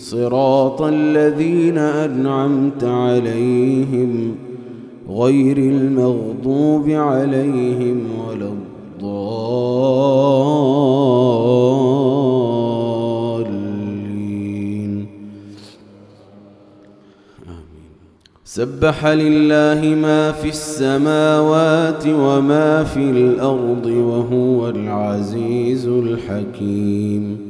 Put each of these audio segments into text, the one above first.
صراط الذين أنعمت عليهم غير المغضوب عليهم ولا الضالين. آمين. سبح لله ما في السماوات وما في الأرض وهو العزيز الحكيم.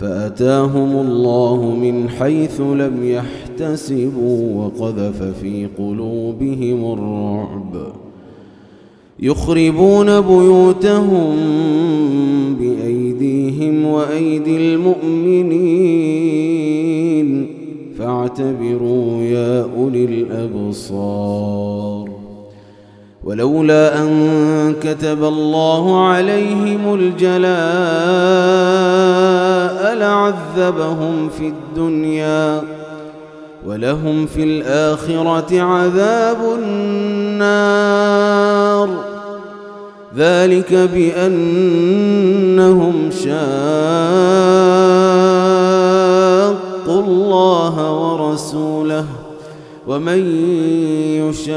فأتاهم الله من حيث لم يحتسبوا وقذف في قلوبهم الرعب. يخربون بيوتهم بأيديهم وأيدي المؤمنين. فاعتبروا يا أولي الأبصار. ولولا أن كتب الله عليهم لعذبهم في الدنيا ولهم في الآخرة عذاب النار. ذلك بأنهم شاقوا الله ورسوله ومن يشاق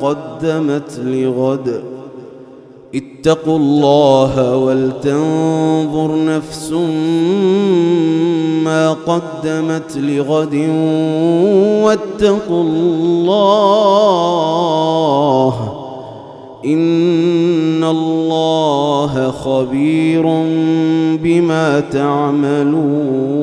قدمت لغد. اتقوا الله ولتنظر نفس ما قدمت لغد. واتقوا الله إن الله خبير بما تعملون.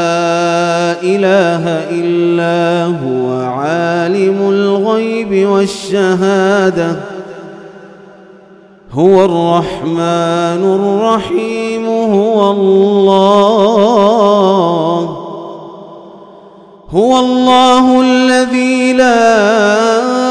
إله إلا هو عالم الغيب والشهادة. هو الرحمن الرحيم هو الله. هو الله الذي لا